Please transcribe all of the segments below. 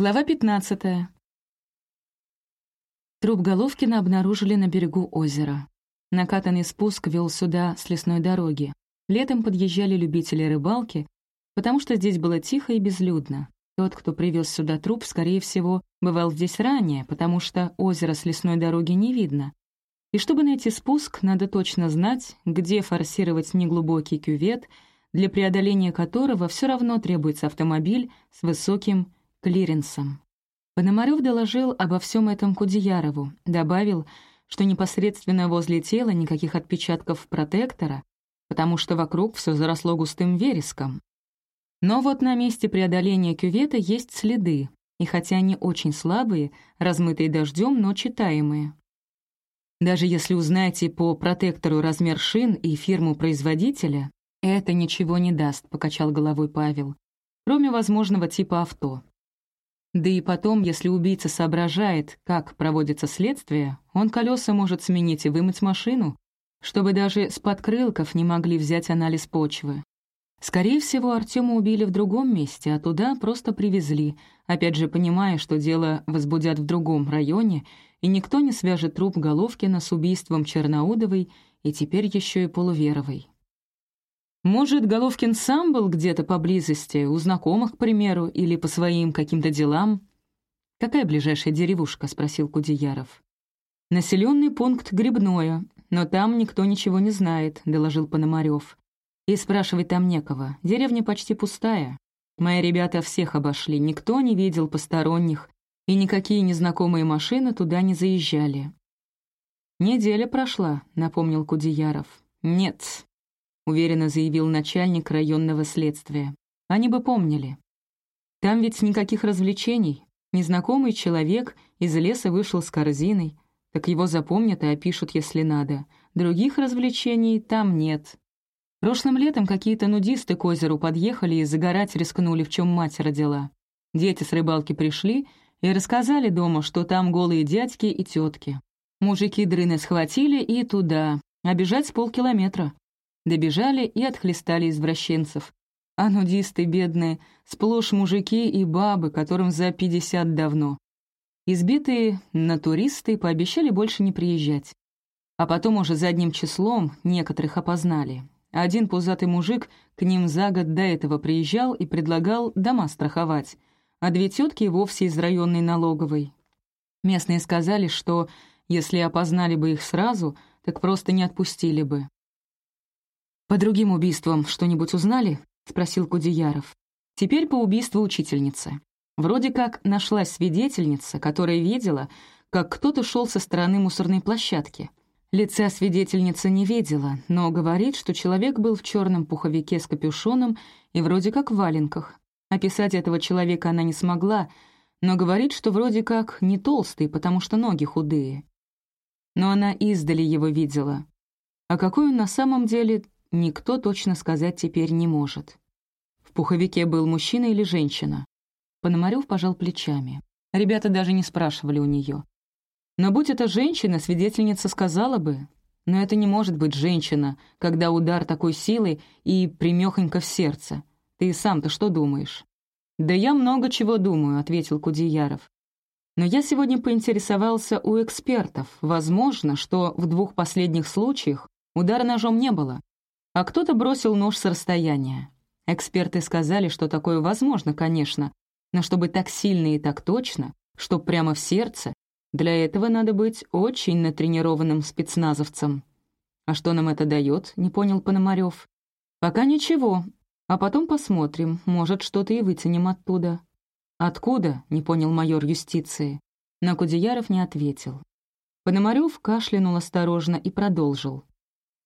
Глава 15. Труп Головкина обнаружили на берегу озера. Накатанный спуск вел сюда с лесной дороги. Летом подъезжали любители рыбалки, потому что здесь было тихо и безлюдно. Тот, кто привез сюда труп, скорее всего, бывал здесь ранее, потому что озеро с лесной дороги не видно. И чтобы найти спуск, надо точно знать, где форсировать неглубокий кювет, для преодоления которого все равно требуется автомобиль с высоким клиренсом. Пономарев доложил обо всем этом Кудеярову, добавил, что непосредственно возле тела никаких отпечатков протектора, потому что вокруг все заросло густым вереском. Но вот на месте преодоления кювета есть следы, и хотя они очень слабые, размытые дождем, но читаемые. Даже если узнаете по протектору размер шин и фирму производителя, это ничего не даст, покачал головой Павел, кроме возможного типа авто. Да и потом, если убийца соображает, как проводится следствие, он колеса может сменить и вымыть машину, чтобы даже с подкрылков не могли взять анализ почвы. Скорее всего, Артема убили в другом месте, а туда просто привезли, опять же понимая, что дело возбудят в другом районе, и никто не свяжет труп Головкина с убийством Черноудовой и теперь еще и Полуверовой. Может, Головкин сам был где-то поблизости, у знакомых, к примеру, или по своим каким-то делам? «Какая ближайшая деревушка?» — спросил Кудеяров. «Населенный пункт Грибное, но там никто ничего не знает», — доложил Пономарев. «И спрашивать там некого. Деревня почти пустая. Мои ребята всех обошли, никто не видел посторонних, и никакие незнакомые машины туда не заезжали». «Неделя прошла», — напомнил Кудеяров. «Нет, уверенно заявил начальник районного следствия. Они бы помнили. Там ведь никаких развлечений. Незнакомый человек из леса вышел с корзиной, так его запомнят и опишут, если надо. Других развлечений там нет. Прошлым летом какие-то нудисты к озеру подъехали и загорать рискнули, в чем мать родила. Дети с рыбалки пришли и рассказали дома, что там голые дядьки и тетки. Мужики дрыны схватили и туда, а бежать полкилометра. Добежали и отхлестали извращенцев. А нудисты бедные, сплошь мужики и бабы, которым за пятьдесят давно. Избитые натуристы пообещали больше не приезжать. А потом уже задним числом некоторых опознали. Один пузатый мужик к ним за год до этого приезжал и предлагал дома страховать, а две тетки вовсе из районной налоговой. Местные сказали, что если опознали бы их сразу, так просто не отпустили бы. «По другим убийствам что-нибудь узнали?» — спросил Кудеяров. «Теперь по убийству учительницы. Вроде как нашлась свидетельница, которая видела, как кто-то шел со стороны мусорной площадки. Лица свидетельница не видела, но говорит, что человек был в черном пуховике с капюшоном и вроде как в валенках. Описать этого человека она не смогла, но говорит, что вроде как не толстый, потому что ноги худые. Но она издали его видела. А какой он на самом деле, никто точно сказать теперь не может. В пуховике был мужчина или женщина? Пономарев пожал плечами. Ребята даже не спрашивали у нее. Но будь это женщина, свидетельница сказала бы. Но это не может быть женщина, когда удар такой силы и примехонько в сердце. Ты сам-то что думаешь? «Да я много чего думаю», — ответил Кудеяров. «Но я сегодня поинтересовался у экспертов. Возможно, что в двух последних случаях удара ножом не было а кто-то бросил нож с расстояния. Эксперты сказали, что такое возможно, конечно, но чтобы так сильно и так точно, чтоб прямо в сердце, для этого надо быть очень натренированным спецназовцем. «А что нам это дает?» — не понял Пономарев. «Пока ничего, а потом посмотрим, может, что-то и вытянем оттуда». «Откуда?» — не понял майор юстиции. Но Кудеяров не ответил. Пономарев кашлянул осторожно и продолжил.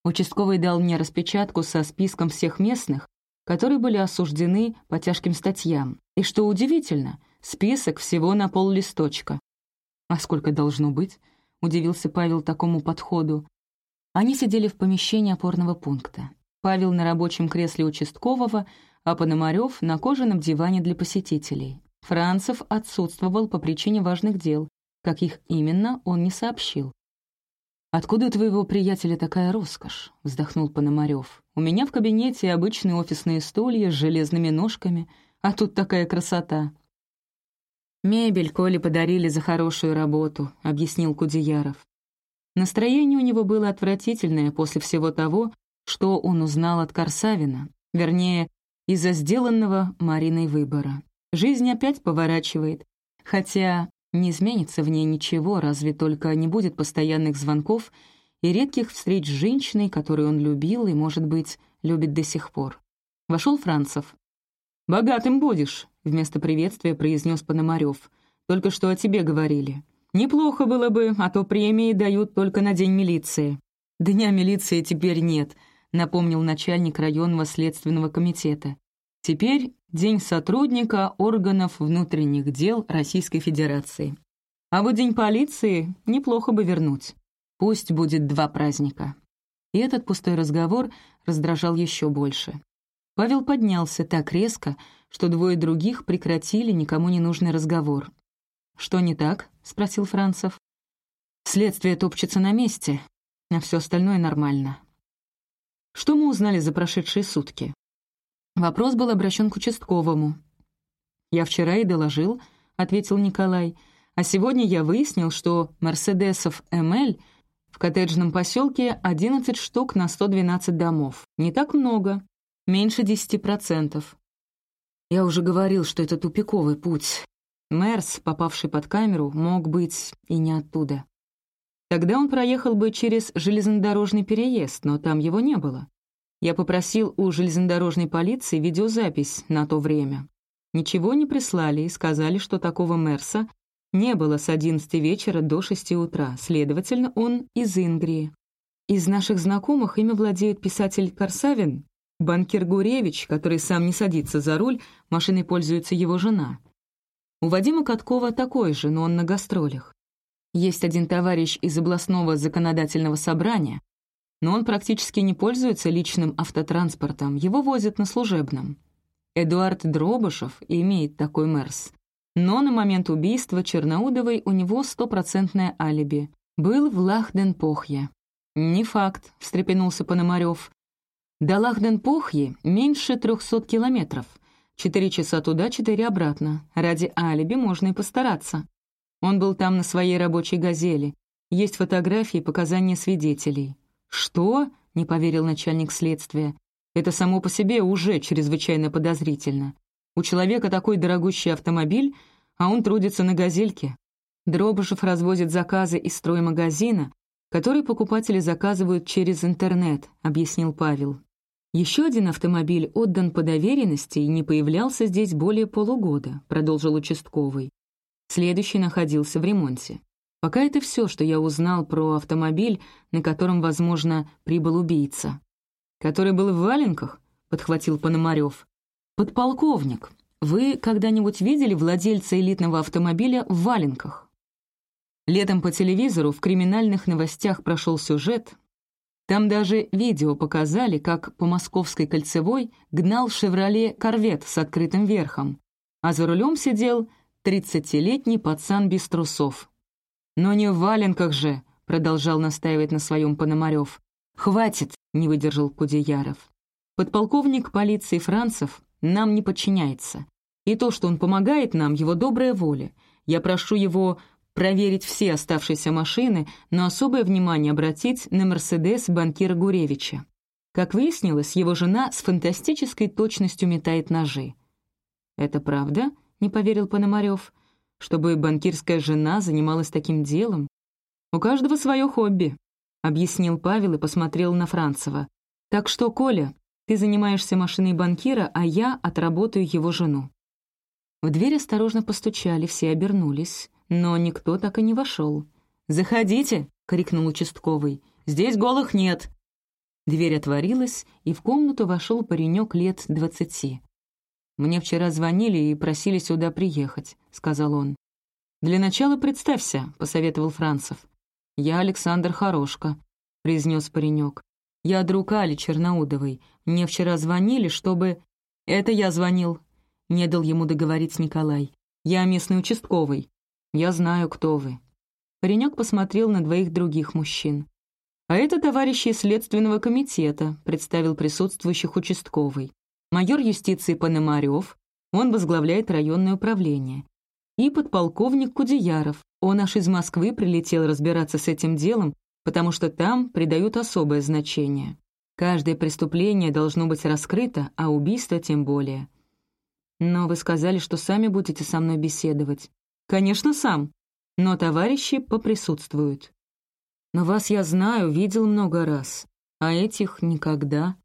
Участковый дал мне распечатку со списком всех местных, которые были осуждены по тяжким статьям. И что удивительно, список всего на пол листочка. «А сколько должно быть?» — удивился Павел такому подходу. Они сидели в помещении опорного пункта. Павел на рабочем кресле участкового, а Пономарев на кожаном диване для посетителей. Францев отсутствовал по причине важных дел. Как их именно, он не сообщил. «Откуда у твоего приятеля такая роскошь?» — вздохнул Пономарев. «У меня в кабинете обычные офисные стулья с железными ножками, а тут такая красота». «Мебель Коле подарили за хорошую работу», — объяснил Кудеяров. Настроение у него было отвратительное после всего того, что он узнал от Корсавина, вернее, из-за сделанного Мариной выбора. Жизнь опять поворачивает, хотя не изменится в ней ничего, разве только не будет постоянных звонков и редких встреч с женщиной, которую он любил и, может быть, любит до сих пор. Вошел Францев. «Богатым будешь», — вместо приветствия произнес Пономарев. «Только что о тебе говорили. Неплохо было бы, а то премии дают только на День милиции». «Дня милиции теперь нет», — напомнил начальник районного следственного комитета. «Теперь День сотрудника органов внутренних дел Российской Федерации. А вот День полиции неплохо бы вернуть. Пусть будет два праздника». И этот пустой разговор раздражал еще больше. Павел поднялся так резко, что двое других прекратили никому не нужный разговор. «Что не так?» — спросил Францев. «Следствие топчется на месте, а все остальное нормально». «Что мы узнали за прошедшие сутки?» Вопрос был обращен к участковому. «Я вчера и доложил», — ответил Николай, «а сегодня я выяснил, что «Мерседесов МЛ» в коттеджном поселке 11 штук на 112 домов. Не так много, меньше 10%. Я уже говорил, что это тупиковый путь. Мерс, попавший под камеру, мог быть и не оттуда. Тогда он проехал бы через железнодорожный переезд, но там его не было. Я попросил у железнодорожной полиции видеозапись на то время. Ничего не прислали и сказали, что такого Мерса не было с 11 вечера до 6 утра, следовательно, он из Ингрии. Из наших знакомых ими владеет писатель Корсавин, Банкир Гуревич, который сам не садится за руль, машиной пользуется его жена. У Вадима Каткова такой же, но он на гастролях. Есть один товарищ из областного законодательного собрания, но он практически не пользуется личным автотранспортом, его возят на служебном. Эдуард Дробышев имеет такой Мерс. Но на момент убийства Черноудовой у него стопроцентное алиби. Был в Лахденпохье. «Не факт», — встрепенулся Пономарев. До Лахденпохьи меньше трехсот километров. Четыре часа туда, четыре обратно. Ради алиби можно и постараться. Он был там на своей рабочей «Газели». Есть фотографии показания свидетелей. «Что?» — не поверил начальник следствия. «Это само по себе уже чрезвычайно подозрительно. У человека такой дорогущий автомобиль, а он трудится на «Газельке». Дробышев развозит заказы из строймагазина, который покупатели заказывают через интернет», — объяснил Павел. «Еще один автомобиль отдан по доверенности и не появлялся здесь более полугода», — продолжил участковый. Следующий находился в ремонте. Пока это все, что я узнал про автомобиль, на котором, возможно, прибыл убийца. «Который был в валенках?» — подхватил Пономарев. «Подполковник, вы когда-нибудь видели владельца элитного автомобиля в валенках?» Летом по телевизору в криминальных новостях прошел сюжет, там даже видео показали, как по Московской кольцевой гнал «Шевроле» корвет с открытым верхом, а за рулем сидел тридцатилетний пацан без трусов. «Но не в валенках же», — продолжал настаивать на своем Пономарев. «Хватит», — не выдержал Кудеяров. «Подполковник полиции Францев нам не подчиняется. И то, что он помогает нам, его добрая воля. Я прошу его проверить все оставшиеся машины, но особое внимание обратить на «Мерседес» банкира Гуревича. Как выяснилось, его жена с фантастической точностью метает ножи. «Это правда?» — не поверил Пономарев. «Чтобы банкирская жена занималась таким делом? У каждого свое хобби», — объяснил Павел и посмотрел на Францева. «Так что, Коля, ты занимаешься машиной банкира, а я отработаю его жену». В дверь осторожно постучали, все обернулись но никто так и не вошел. «Заходите!» — крикнул участковый. «Здесь голых нет!» Дверь отворилась, и в комнату вошел паренек лет двадцати. «Мне вчера звонили и просили сюда приехать», — сказал он. «Для начала представься», — посоветовал Францев. «Я Александр Хорошко», — произнес паренек. «Я друг Али Черноудовой. Мне вчера звонили, чтобы...» «Это я звонил», — не дал ему договорить Николай. «Я местный участковый. «Я знаю, кто вы». Паренек посмотрел на двоих других мужчин. «А это товарищи Следственного комитета», — представил присутствующих участковый. «Майор юстиции Пономарев, он возглавляет районное управление. и подполковник Кудеяров. Он аж из Москвы прилетел разбираться с этим делом, потому что там придают особое значение. Каждое преступление должно быть раскрыто, а убийство тем более. Но вы сказали, что сами будете со мной беседовать. Конечно, сам. Но товарищи поприсутствуют. Но вас я знаю, видел много раз, а этих никогда.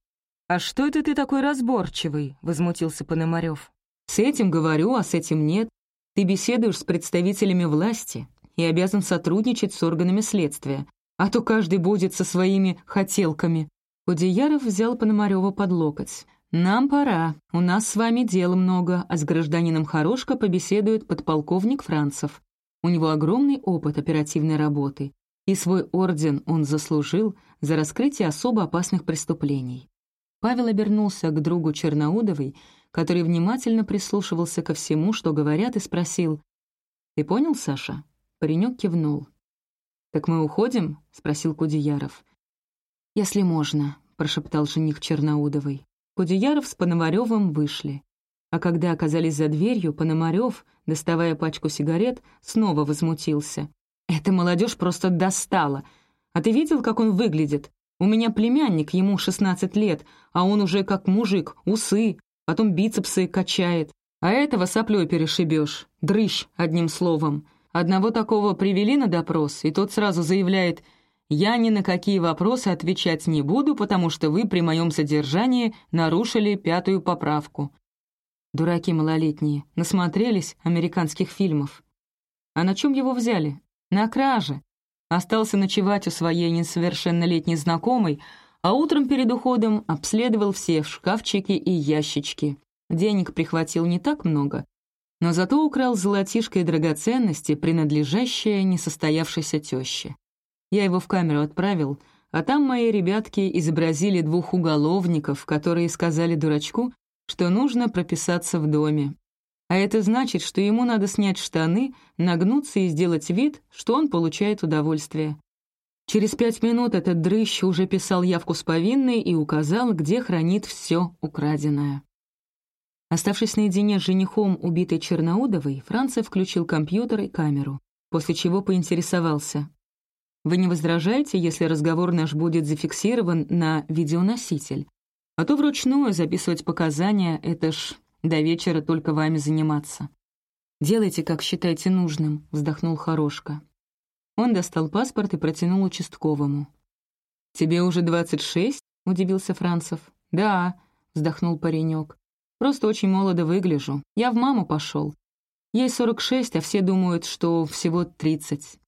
«А что это ты такой разборчивый?» — возмутился Пономарев. «С этим говорю, а с этим нет. Ты беседуешь с представителями власти и обязан сотрудничать с органами следствия, а то каждый будет со своими хотелками». Кудеяров взял Пономарева под локоть. «Нам пора. У нас с вами дел много, а с гражданином Хорошко побеседует подполковник Францев. У него огромный опыт оперативной работы, и свой орден он заслужил за раскрытие особо опасных преступлений». Павел обернулся к другу Черноудовой, который внимательно прислушивался ко всему, что говорят, и спросил. «Ты понял, Саша?» Паренек кивнул. «Так мы уходим?» — спросил Кудеяров. «Если можно», — прошептал жених Черноудовой. Кудеяров с Пономаревым вышли. А когда оказались за дверью, Пономарев, доставая пачку сигарет, снова возмутился. «Эта молодежь просто достала! А ты видел, как он выглядит? У меня племянник, ему 16 лет, а он уже как мужик, усы, потом бицепсы качает. А этого соплей перешибешь, дрыщ, одним словом. Одного такого привели на допрос, и тот сразу заявляет — я ни на какие вопросы отвечать не буду, потому что вы при моем содержании нарушили пятую поправку. Дураки малолетние, насмотрелись американских фильмов. А на чем его взяли? На краже. Остался ночевать у своей несовершеннолетней знакомой, а утром перед уходом обследовал все шкафчики и ящички. Денег прихватил не так много, но зато украл золотишко и драгоценности, принадлежащие несостоявшейся теще. Я его в камеру отправил, а там мои ребятки изобразили двух уголовников, которые сказали дурачку, что нужно прописаться в доме. А это значит, что ему надо снять штаны, нагнуться и сделать вид, что он получает удовольствие. Через пять минут этот дрыщ уже писал явку с повинной и указал, где хранит все украденное. Оставшись наедине с женихом убитой Черноудовой, Франция включил компьютер и камеру, после чего поинтересовался. Вы не возражаете, если разговор наш будет зафиксирован на видеоноситель? А то вручную записывать показания — это ж до вечера только вами заниматься. «Делайте, как считаете нужным», — вздохнул Хорошка. Он достал паспорт и протянул участковому. «Тебе уже двадцать шесть?» — удивился Францев. «Да», — вздохнул паренек. «Просто очень молодо выгляжу. Я в маму пошел. Ей сорок шесть, а все думают, что всего тридцать.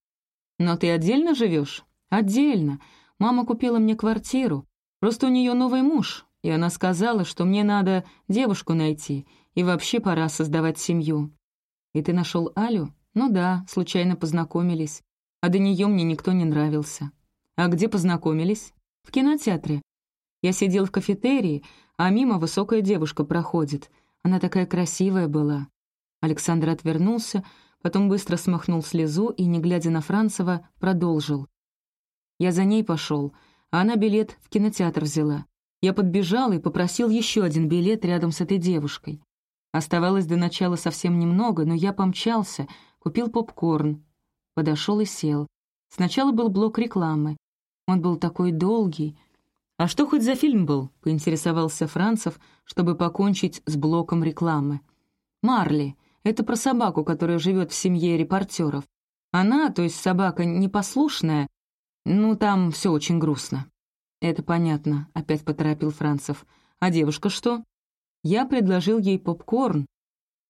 «Но ты отдельно живешь?» «Отдельно. Мама купила мне квартиру. Просто у нее новый муж, и она сказала, что мне надо девушку найти, и вообще пора создавать семью». «И ты нашел Алю?» «Ну да, случайно познакомились. А до нее мне никто не нравился». «А где познакомились?» «В кинотеатре. Я сидел в кафетерии, а мимо высокая девушка проходит. Она такая красивая была». Александр отвернулся, потом быстро смахнул слезу и, не глядя на Францева, продолжил. Я за ней пошел, а она билет в кинотеатр взяла. Я подбежал и попросил еще один билет рядом с этой девушкой. Оставалось до начала совсем немного, но я помчался, купил попкорн, подошел и сел. Сначала был блок рекламы. Он был такой долгий. «А что хоть за фильм был?» — поинтересовался Францев, чтобы покончить с блоком рекламы. «Марли», это про собаку, которая живет в семье репортеров. Она, то есть собака, непослушная. Ну, там все очень грустно. «Это понятно», — опять поторопил Францев. «А девушка что?» Я предложил ей попкорн.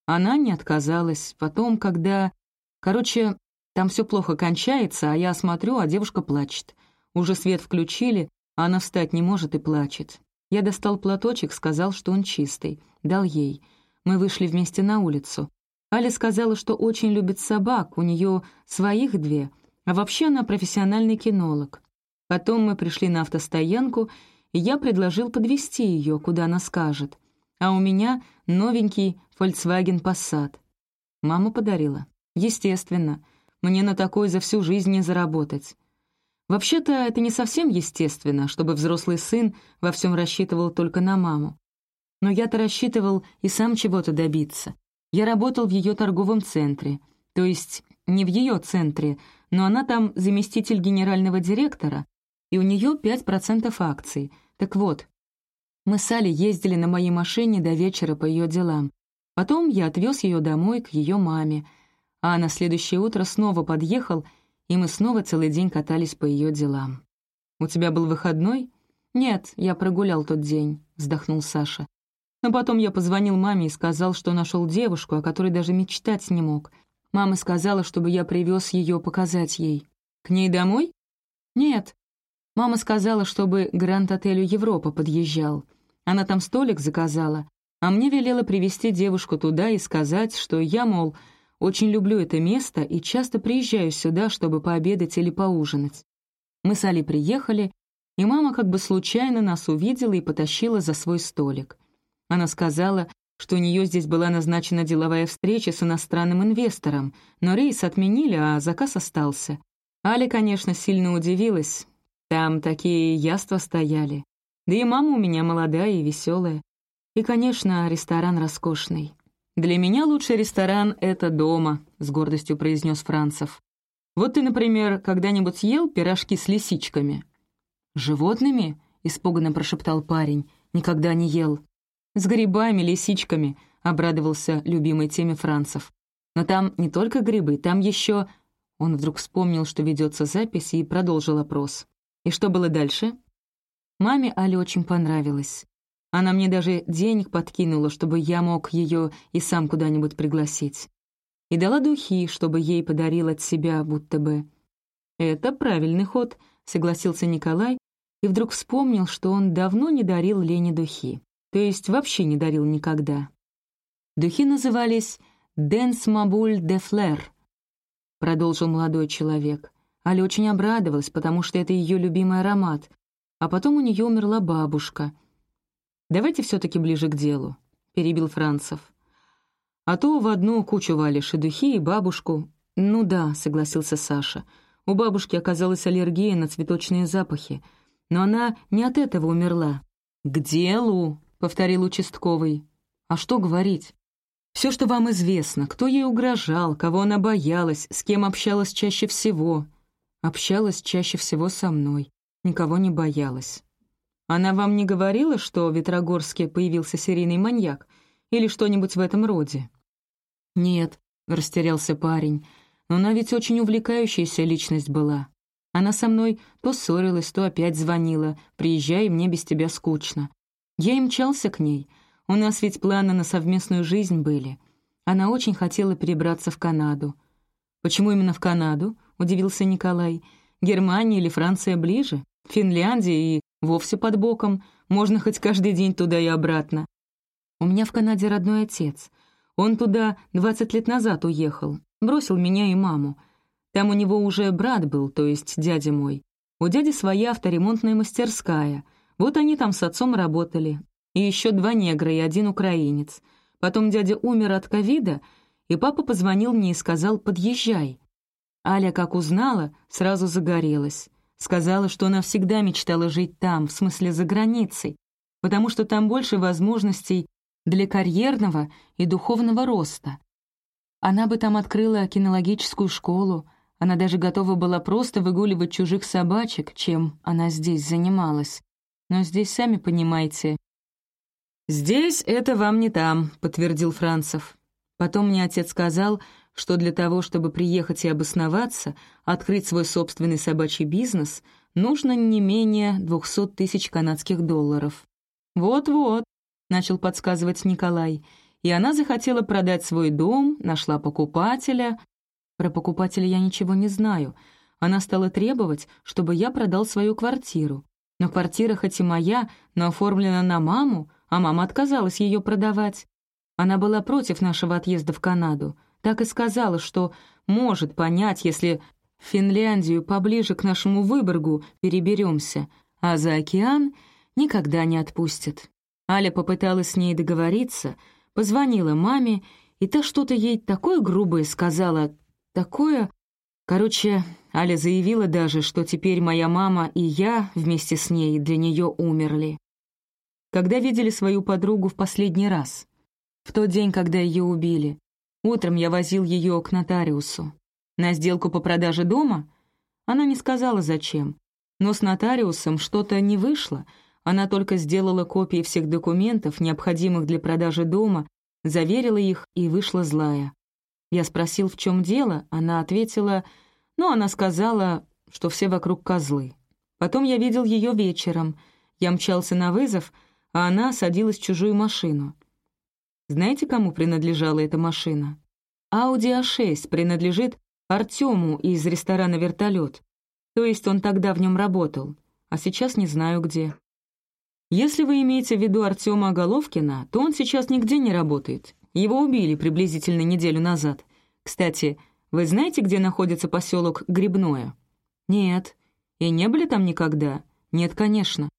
Она не отказалась. Потом, когда... Короче, там все плохо кончается, а я смотрю, а девушка плачет. Уже свет включили, а она встать не может и плачет. Я достал платочек, сказал, что он чистый. Дал ей. Мы вышли вместе на улицу. Аля сказала, что очень любит собак, у нее своих две, а вообще она профессиональный кинолог. Потом мы пришли на автостоянку, и я предложил подвести ее, куда она скажет. А у меня новенький Volkswagen Passat. Мама подарила. Естественно. Мне на такой за всю жизнь не заработать. Вообще-то это не совсем естественно, чтобы взрослый сын во всем рассчитывал только на маму. Но я-то рассчитывал и сам чего-то добиться. Я работал в ее торговом центре, то есть не в ее центре, но она там заместитель генерального директора, и у нее 5% акций. Так вот, мы с Али ездили на моей машине до вечера по ее делам. Потом я отвез ее домой к ее маме, а на следующее утро снова подъехал, и мы снова целый день катались по ее делам. «У тебя был выходной?» «Нет, я прогулял тот день», — вздохнул Саша. Но потом я позвонил маме и сказал, что нашел девушку, о которой даже мечтать не мог. Мама сказала, чтобы я привез ее показать ей. «К ней домой?» «Нет». Мама сказала, чтобы Гранд-отелю Европа подъезжал. Она там столик заказала, а мне велела привести девушку туда и сказать, что я, мол, очень люблю это место и часто приезжаю сюда, чтобы пообедать или поужинать. Мы с Али приехали, и мама как бы случайно нас увидела и потащила за свой столик. Она сказала, что у нее здесь была назначена деловая встреча с иностранным инвестором, но рейс отменили, а заказ остался. Али, конечно, сильно удивилась. Там такие яства стояли. Да и мама у меня молодая и веселая. И, конечно, ресторан роскошный. «Для меня лучший ресторан — это дома», — с гордостью произнес Францев. «Вот ты, например, когда-нибудь ел пирожки с лисичками?» «Животными?» — испуганно прошептал парень. «Никогда не ел». «С грибами, лисичками», — обрадовался любимой теме Францев. «Но там не только грибы, там еще...» Он вдруг вспомнил, что ведется запись, и продолжил опрос. «И что было дальше?» Маме Але очень понравилось. Она мне даже денег подкинула, чтобы я мог ее и сам куда-нибудь пригласить. И дала духи, чтобы ей подарил от себя, будто бы. «Это правильный ход», — согласился Николай, и вдруг вспомнил, что он давно не дарил Лене духи. То есть вообще не дарил никогда. Духи назывались «Денс Мабуль де Флер», — продолжил молодой человек. Аля очень обрадовалась, потому что это ее любимый аромат, а потом у нее умерла бабушка — «Давайте все-таки ближе к делу», — перебил Францев. «А то в одну кучу валишь и духи, и бабушку». «Ну да», — согласился Саша. «У бабушки оказалась аллергия на цветочные запахи, но она не от этого умерла». «К делу», — повторил участковый. «А что говорить?» «Все, что вам известно, кто ей угрожал, кого она боялась, с кем общалась чаще всего». «Общалась чаще всего со мной, никого не боялась». Она вам не говорила, что в Ветрогорске появился серийный маньяк или что-нибудь в этом роде?» «Нет», — растерялся парень, «но она ведь очень увлекающаяся личность была. Она со мной то ссорилась, то опять звонила, приезжай, мне без тебя скучно. Я и мчался к ней. У нас ведь планы на совместную жизнь были. Она очень хотела перебраться в Канаду». «Почему именно в Канаду?» — удивился Николай. «Германия или Франция ближе? Финляндия и вовсе под боком, можно хоть каждый день туда и обратно. У меня в Канаде родной отец. Он туда 20 лет назад уехал, бросил меня и маму. Там у него уже брат был, то есть дядя мой. У дяди своя авторемонтная мастерская. Вот они там с отцом работали. И еще два негра и один украинец. Потом дядя умер от ковида, и папа позвонил мне и сказал «подъезжай». Аля, как узнала, сразу загорелась. Сказала, что она всегда мечтала жить там, в смысле за границей, потому что там больше возможностей для карьерного и духовного роста. Она бы там открыла кинологическую школу, она даже готова была просто выгуливать чужих собачек, чем она здесь занималась. Но здесь, сами понимаете... «Здесь это вам не там», — подтвердил Францев. Потом мне отец сказал, что для того, чтобы приехать и обосноваться, открыть свой собственный собачий бизнес, нужно не менее 200 тысяч канадских долларов. «Вот-вот», — начал подсказывать Николай, и она захотела продать свой дом, нашла покупателя. Про покупателя я ничего не знаю. Она стала требовать, чтобы я продал свою квартиру. Но квартира хоть и моя, но оформлена на маму, а мама отказалась ее продавать. Она была против нашего отъезда в Канаду — так и сказала, что может понять, если в Финляндию поближе к нашему Выборгу переберемся, а за океан никогда не отпустит. Аля попыталась с ней договориться, позвонила маме, и та что-то ей такое грубое сказала, такое... Короче, Аля заявила даже, что теперь моя мама и я вместе с ней для нее умерли. Когда видели свою подругу в последний раз? В тот день, когда ее убили. Утром я возил ее к нотариусу. На сделку по продаже дома? Она не сказала, зачем. Но с нотариусом что-то не вышло. Она только сделала копии всех документов, необходимых для продажи дома, заверила их и вышла злая. Я спросил, в чем дело, она ответила, ну, она сказала, что все вокруг козлы. Потом я видел ее вечером. Я мчался на вызов, а она садилась в чужую машину. Знаете, кому принадлежала эта машина? Audi A6 принадлежит Артему из ресторана «Вертолет». То есть он тогда в нем работал, а сейчас не знаю где. Если вы имеете в виду Артема Головкина, то он сейчас нигде не работает. Его убили приблизительно неделю назад. Кстати, вы знаете, где находится поселок Грибное? Нет. И не были там никогда? Нет, конечно.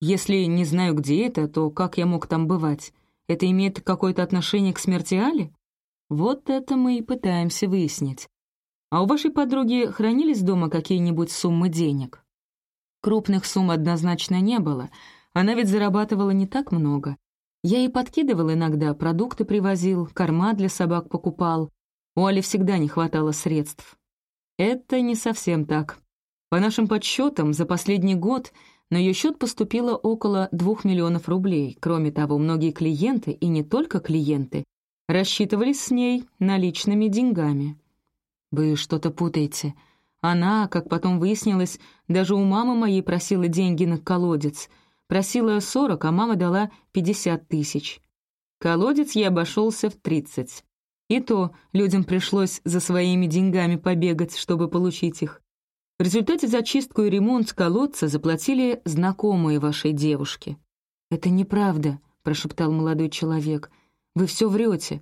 Если не знаю, где это, то как я мог там бывать? Это имеет какое-то отношение к смерти Али? Вот это мы и пытаемся выяснить. А у вашей подруги хранились дома какие-нибудь суммы денег? Крупных сумм однозначно не было. Она ведь зарабатывала не так много. Я ей подкидывал иногда, продукты привозил, корма для собак покупал. У Али всегда не хватало средств. Это не совсем так. По нашим подсчетам, за последний год на ее счет поступило около двух миллионов рублей. Кроме того, многие клиенты, и не только клиенты, рассчитывались с ней наличными деньгами. «Вы что-то путаете. Она, как потом выяснилось, даже у мамы моей просила деньги на колодец. Просила сорок, а мама дала пятьдесят тысяч. Колодец ей обошелся в тридцать. И то людям пришлось за своими деньгами побегать, чтобы получить их. Результате за чистку и ремонт колодца заплатили знакомые вашей девушки. «Это неправда», — прошептал молодой человек. «Вы все врете».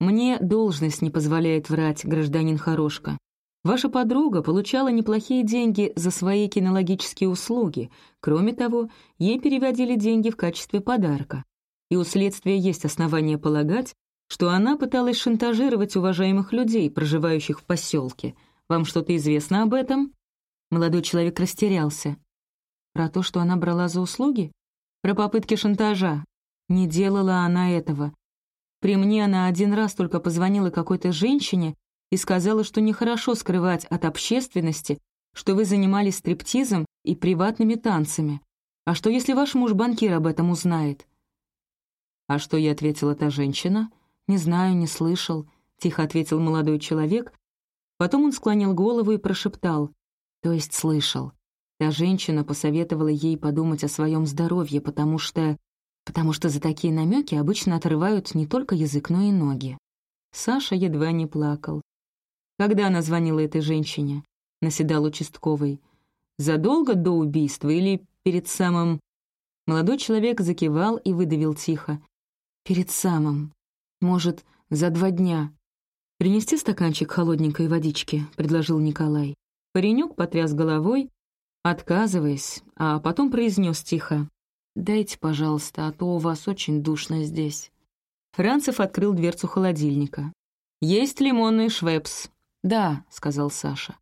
«Мне должность не позволяет врать, гражданин Хорошка. Ваша подруга получала неплохие деньги за свои кинологические услуги. Кроме того, ей переводили деньги в качестве подарка. И у следствия есть основания полагать, что она пыталась шантажировать уважаемых людей, проживающих в поселке. Вам что-то известно об этом?» Молодой человек растерялся. «Про то, что она брала за услуги? Про попытки шантажа. Не делала она этого. При мне она один раз только позвонила какой-то женщине и сказала, что нехорошо скрывать от общественности, что вы занимались стриптизом и приватными танцами. А что, если ваш муж-банкир об этом узнает?» «А что ей ответила та женщина?» «Не знаю, не слышал», — тихо ответил молодой человек. Потом он склонил голову и прошептал. «То есть слышал. Та женщина посоветовала ей подумать о своем здоровье, потому что... потому что за такие намеки обычно отрывают не только язык, но и ноги». Саша едва не плакал. «Когда она звонила этой женщине?» — наседал участковый. «Задолго до убийства или перед самым...» Молодой человек закивал и выдавил тихо. «Перед самым. Может, за два дня. «Принести стаканчик холодненькой водички», — предложил Николай. Паренек потряс головой, отказываясь, а потом произнес тихо. «Дайте, пожалуйста, а то у вас очень душно здесь». Францев открыл дверцу холодильника. «Есть лимонный швепс?» «Да», — сказал Саша.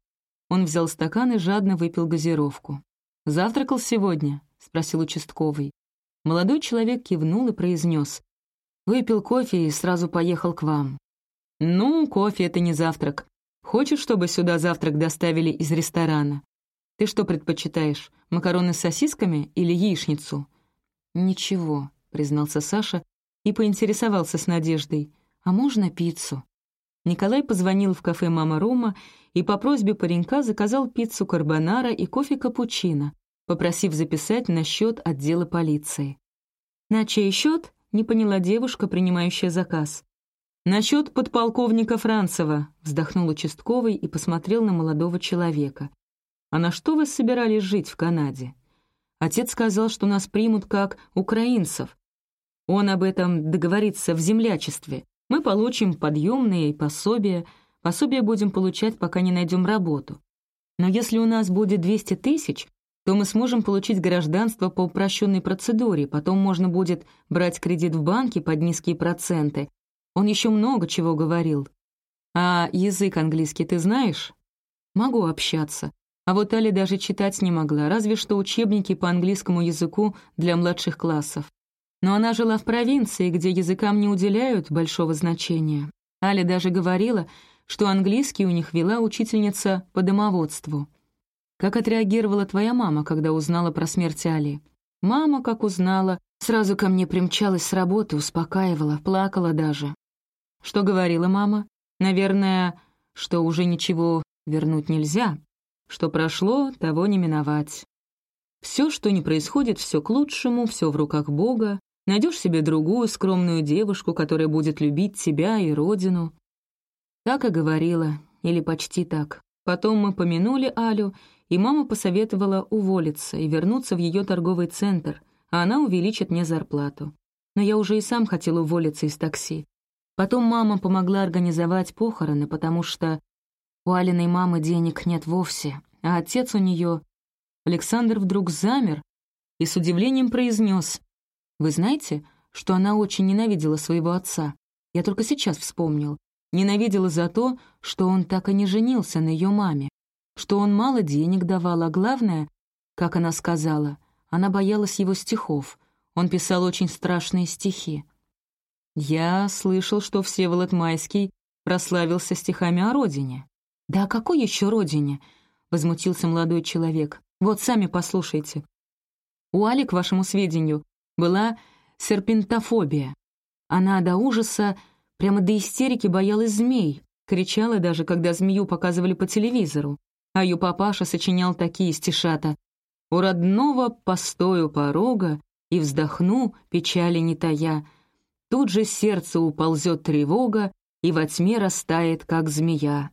Он взял стакан и жадно выпил газировку. «Завтракал сегодня?» — спросил участковый. Молодой человек кивнул и произнес. Выпил кофе и сразу поехал к вам. Ну, кофе — это не завтрак. Хочешь, чтобы сюда завтрак доставили из ресторана? Ты что предпочитаешь, макароны с сосисками или яичницу? Ничего, признался Саша и поинтересовался с надеждой. А можно пиццу? Николай позвонил в кафе «Мама Рома» и по просьбе паренька заказал пиццу карбонара и кофе капучино, попросив записать на счет отдела полиции. «На чей счет?» не поняла девушка, принимающая заказ. «Насчет подполковника Францева», — вздохнул участковый и посмотрел на молодого человека. «А на что вы собирались жить в Канаде?» Отец сказал, что нас примут как украинцев. Он об этом договорится в землячестве. Мы получим подъемные пособия, пособия будем получать, пока не найдем работу. Но если у нас будет 200 тысяч, то мы сможем получить гражданство по упрощенной процедуре, потом можно будет брать кредит в банке под низкие проценты. Он еще много чего говорил. А язык английский ты знаешь? Могу общаться. А вот Али даже читать не могла, разве что учебники по английскому языку для младших классов. Но она жила в провинции, где языкам не уделяют большого значения. Аля даже говорила, что английский у них вела учительница по домоводству. Как отреагировала твоя мама, когда узнала про смерть Али? Мама, как узнала, сразу ко мне примчалась с работы, успокаивала, плакала даже. Что говорила мама? Наверное, что уже ничего вернуть нельзя, что прошло, того не миновать. Все, что не происходит, все к лучшему, все в руках Бога. Найдешь себе другую скромную девушку, которая будет любить тебя и родину. Так и говорила, или почти так. Потом мы помянули Алю, и мама посоветовала уволиться и вернуться в ее торговый центр, а она увеличит мне зарплату. Но я уже и сам хотел уволиться из такси. Потом мама помогла организовать похороны, потому что у Алиной мамы денег нет вовсе, а отец у нее... Александр вдруг замер и с удивлением произнес. «Вы знаете, что она очень ненавидела своего отца? Я только сейчас вспомнил. Ненавидела за то, что он так и не женился на ее маме, что он мало денег давал, а главное, как она сказала, она боялась его стихов. Он писал очень страшные стихи. Я слышал, что Всеволод Майский прославился стихами о родине. «Да о какой еще родине?» — возмутился молодой человек. «Вот сами послушайте. У Али, к вашему сведению, была серпентофобия. Она до ужаса, прямо до истерики боялась змей, кричала даже, когда змею показывали по телевизору. А ее папаша сочинял такие стишата. «У родного постою порога и вздохну, печали не тая, Тут же сердце уползет тревога и во тьме растает, как змея.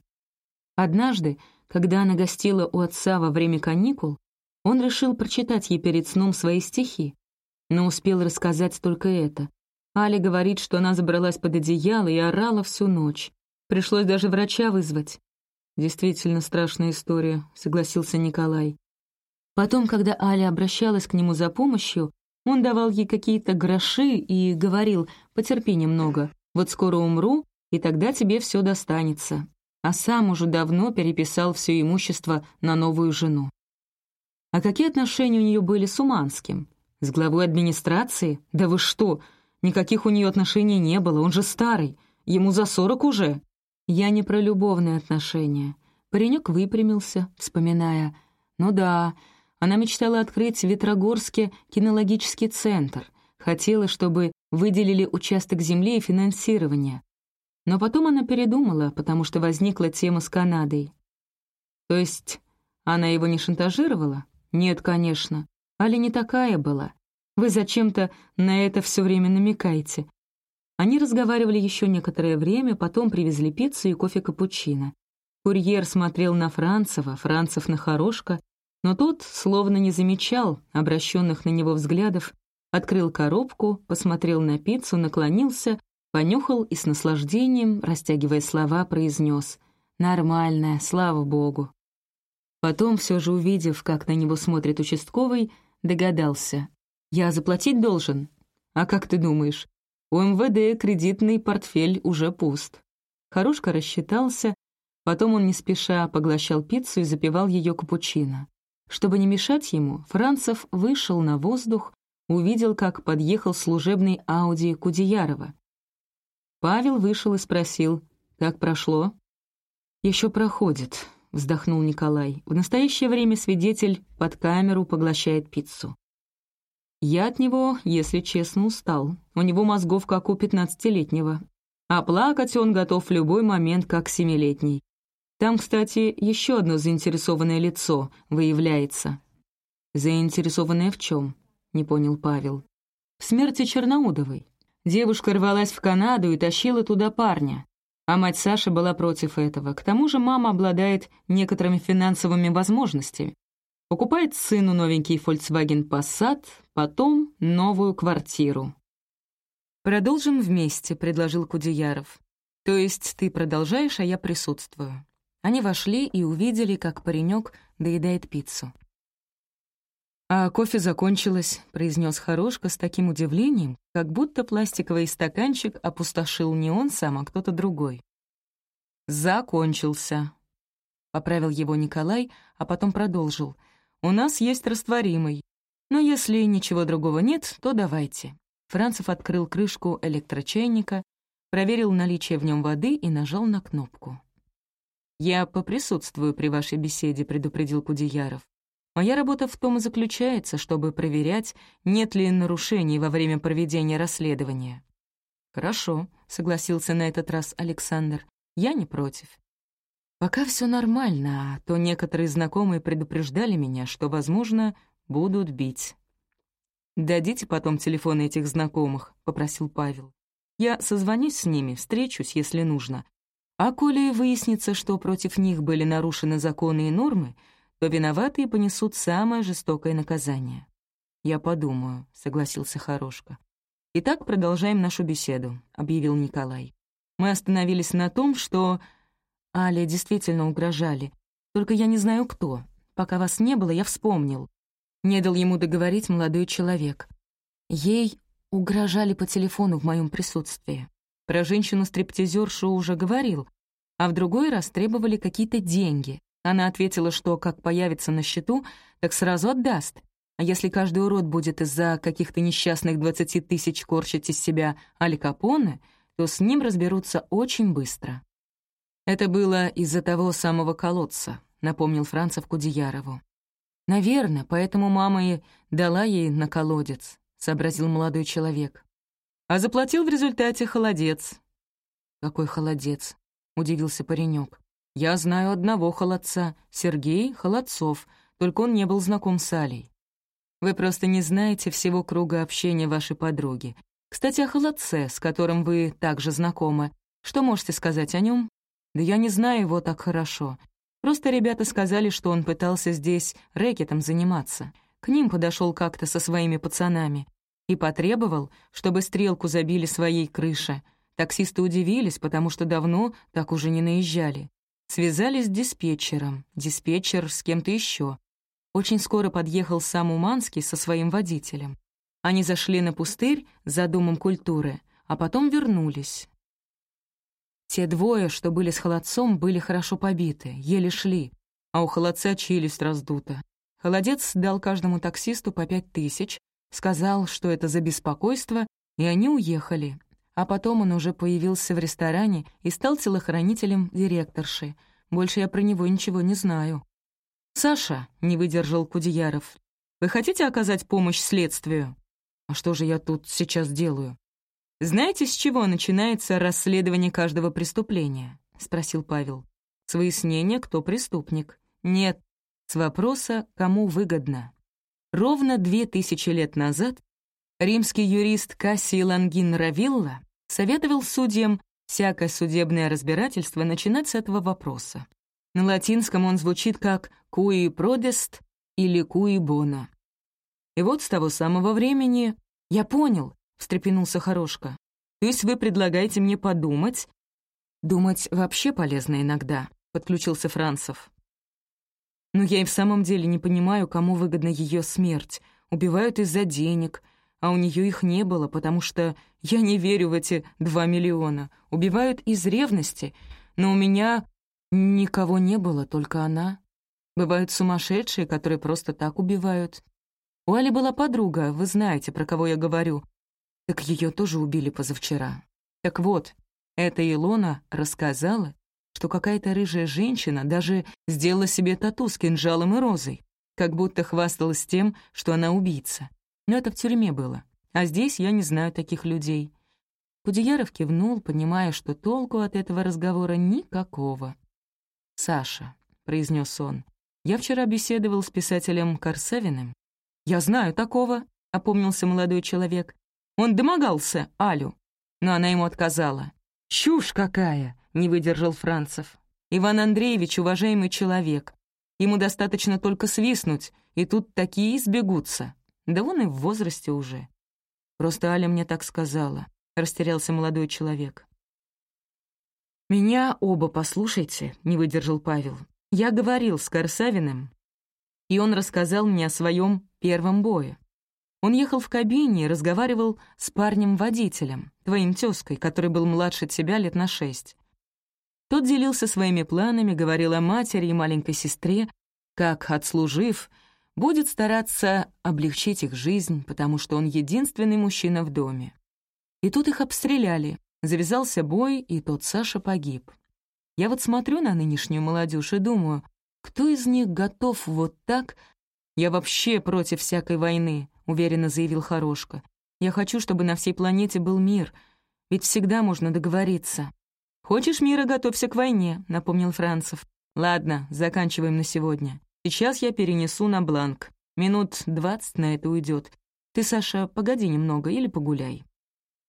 Однажды, когда она гостила у отца во время каникул, он решил прочитать ей перед сном свои стихи, но успел рассказать только это. Аля говорит, что она забралась под одеяло и орала всю ночь. Пришлось даже врача вызвать. «Действительно страшная история», — согласился Николай. Потом, когда Аля обращалась к нему за помощью, он давал ей какие-то гроши и говорил «потерпи немного, вот скоро умру, и тогда тебе все достанется». А сам уже давно переписал все имущество на новую жену. А какие отношения у нее были с Уманским? С главой администрации? Да вы что, никаких у нее отношений не было, он же старый, ему за сорок уже. Я не про любовные отношения. Паренек выпрямился, вспоминая. Ну да, она мечтала открыть в Ветрогорске кинологический центр, хотела, чтобы выделили участок земли и финансирование. Но потом она передумала, потому что возникла тема с Канадой. То есть она его не шантажировала? Нет, конечно. Али не такая была. Вы зачем-то на это все время намекаете. Они разговаривали еще некоторое время, потом привезли пиццу и кофе-капучино. Курьер смотрел на Францева, Францев на Хорошка, но тот, словно не замечал обращенных на него взглядов, открыл коробку, посмотрел на пиццу, наклонился, понюхал и с наслаждением, растягивая слова, произнес «Нормальная, слава богу». Потом, все же увидев, как на него смотрит участковый, догадался. «Я заплатить должен? А как ты думаешь? У МВД кредитный портфель уже пуст». Хорошка рассчитался, потом он не спеша поглощал пиццу и запивал ее капучино. Чтобы не мешать ему, Францев вышел на воздух, увидел, как подъехал служебный Ауди Кудеярова. Павел вышел и спросил, как прошло? «Еще проходит», — вздохнул Николай. «В настоящее время свидетель под камеру поглощает пиццу». Я от него, если честно, устал. У него мозгов, как у пятнадцатилетнего. А плакать он готов в любой момент, как семилетний. Там, кстати, еще одно заинтересованное лицо выявляется. «Заинтересованное в чем?» — не понял Павел. «В смерти Черноудовой. Девушка рвалась в Канаду и тащила туда парня. А мать Саши была против этого. К тому же мама обладает некоторыми финансовыми возможностями. Покупает сыну новенький Volkswagen Passat, потом новую квартиру. «Продолжим вместе», — предложил Кудеяров. «То есть ты продолжаешь, а я присутствую». Они вошли и увидели, как паренек доедает пиццу. «А кофе закончилось», — произнес Хорошка с таким удивлением, как будто пластиковый стаканчик опустошил не он сам, а кто-то другой. «Закончился», — поправил его Николай, а потом продолжил. «У нас есть растворимый, но если ничего другого нет, то давайте. Францев открыл крышку электрочайника, проверил наличие в нем воды и нажал на кнопку. «Я поприсутствую при вашей беседе», — предупредил Кудеяров. «Моя работа в том и заключается, чтобы проверять, нет ли нарушений во время проведения расследования». «Хорошо», — согласился на этот раз Александр. «Я не против». Пока все нормально, а то некоторые знакомые предупреждали меня, что, возможно, будут бить. «Дадите потом телефоны этих знакомых», — попросил Павел. «Я созвонюсь с ними, встречусь, если нужно. А коли выяснится, что против них были нарушены законы и нормы, то виноватые понесут самое жестокое наказание». «Я подумаю», — согласился Хорошка. «Итак, продолжаем нашу беседу», — объявил Николай. «Мы остановились на том, что...» Але действительно угрожали. Только я не знаю, кто. Пока вас не было, я вспомнил. Не дал ему договорить молодой человек. Ей угрожали по телефону в моем присутствии. Про женщину-стриптизершу уже говорил, а в другой раз требовали какие-то деньги. Она ответила, что как появится на счету, так сразу отдаст. А если каждый урод будет из-за каких-то несчастных двадцати тысяч корчить из себя Аль Капоне, то с ним разберутся очень быстро. Это было из-за того самого колодца, напомнил Францев Кудеярову. «Наверное, поэтому мама и дала ей на колодец», — сообразил молодой человек. «А заплатил в результате холодец». «Какой холодец?» — удивился паренек. «Я знаю одного холодца, Сергей Холодцов, только он не был знаком с Алей. Вы просто не знаете всего круга общения вашей подруги. Кстати, о холодце, с которым вы также знакомы. Что можете сказать о нем? Да я не знаю его так хорошо. Просто ребята сказали, что он пытался здесь рэкетом заниматься. К ним подошел как-то со своими пацанами и потребовал, чтобы стрелку забили своей крыше. Таксисты удивились, потому что давно так уже не наезжали. Связались с диспетчером, диспетчер с кем-то еще. Очень скоро подъехал сам Уманский со своим водителем. Они зашли на пустырь за Домом культуры, а потом вернулись. Те двое, что были с холодцом, были хорошо побиты, еле шли, а у холодца челюсть раздута. Холодец дал каждому таксисту по пять тысяч, сказал, что это за беспокойство, и они уехали. А потом он уже появился в ресторане и стал телохранителем директорши. Больше я про него ничего не знаю. «Саша», — не выдержал Кудеяров, — «вы хотите оказать помощь следствию?» «А что же я тут сейчас делаю?» «Знаете, с чего начинается расследование каждого преступления?» — спросил Павел. «С выяснения, кто преступник. Нет, с вопроса, кому выгодно». Ровно две тысячи лет назад римский юрист Кассий Лангин Равилла советовал судьям всякое судебное разбирательство начинать с этого вопроса. На латинском он звучит как «cui prodest» или «cui bono». И вот с того самого времени я понял, — встрепенулся Хорошка. «То есть вы предлагаете мне подумать?» «Думать вообще полезно иногда», — подключился Францев. «Но я и в самом деле не понимаю, кому выгодна ее смерть. Убивают из-за денег, а у нее их не было, потому что я не верю в эти два миллиона. Убивают из ревности, но у меня никого не было, только она. Бывают сумасшедшие, которые просто так убивают. У Али была подруга, вы знаете, про кого я говорю. Так ее тоже убили позавчера. Так вот, эта Илона рассказала, что какая-то рыжая женщина даже сделала себе тату с кинжалом и розой, как будто хвасталась тем, что она убийца. Но это в тюрьме было. А здесь я не знаю таких людей. Кудеяров кивнул, понимая, что толку от этого разговора никакого. «Саша», — произнес он, — «я вчера беседовал с писателем Корсавиным». «Я знаю такого», — опомнился молодой человек. Он домогался Алю, но она ему отказала. «Чушь какая!» — не выдержал Францев. «Иван Андреевич — уважаемый человек. Ему достаточно только свистнуть, и тут такие избегутся. Да он и в возрасте уже». «Просто Аля мне так сказала», — растерялся молодой человек. «Меня оба послушайте», — не выдержал Павел. «Я говорил с Корсавиным, и он рассказал мне о своем первом бое. Он ехал в кабине и разговаривал с парнем-водителем, твоим тёзкой, который был младше тебя лет на шесть. Тот делился своими планами, говорил о матери и маленькой сестре, как, отслужив, будет стараться облегчить их жизнь, потому что он единственный мужчина в доме. И тут их обстреляли, завязался бой, и тот Саша погиб. Я вот смотрю на нынешнюю молодежь и думаю, кто из них готов вот так... «Я вообще против всякой войны», — уверенно заявил Хорошка. «Я хочу, чтобы на всей планете был мир, ведь всегда можно договориться». «Хочешь мира, готовься к войне», — напомнил Францев. «Ладно, заканчиваем на сегодня. Сейчас я перенесу на бланк. Минут двадцать на это уйдет. Ты, Саша, погоди немного или погуляй».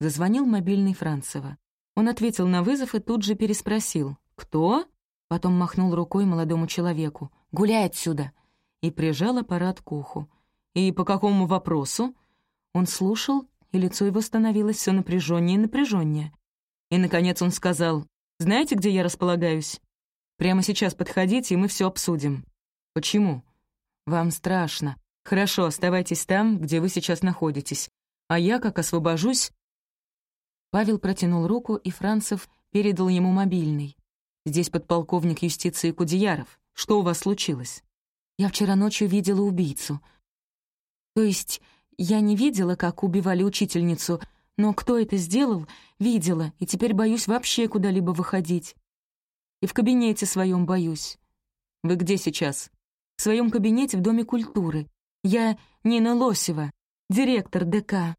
Зазвонил мобильный Францева. Он ответил на вызов и тут же переспросил. «Кто?» Потом махнул рукой молодому человеку. «Гуляй отсюда!» И прижал аппарат к уху. «И по какому вопросу?» Он слушал, и лицо его становилось все напряженнее и напряженнее. И, наконец, он сказал, «Знаете, где я располагаюсь? Прямо сейчас подходите, и мы все обсудим». «Почему?» «Вам страшно. Хорошо, оставайтесь там, где вы сейчас находитесь. А я, как освобожусь...» Павел протянул руку, и Францев передал ему мобильный. «Здесь подполковник юстиции Кудеяров. Что у вас случилось?» «Я вчера ночью видела убийцу. То есть я не видела, как убивали учительницу, но кто это сделал, видела, и теперь боюсь вообще куда-либо выходить. И в кабинете своем боюсь. Вы где сейчас? В своем кабинете в Доме культуры. Я Нина Лосева, директор ДК.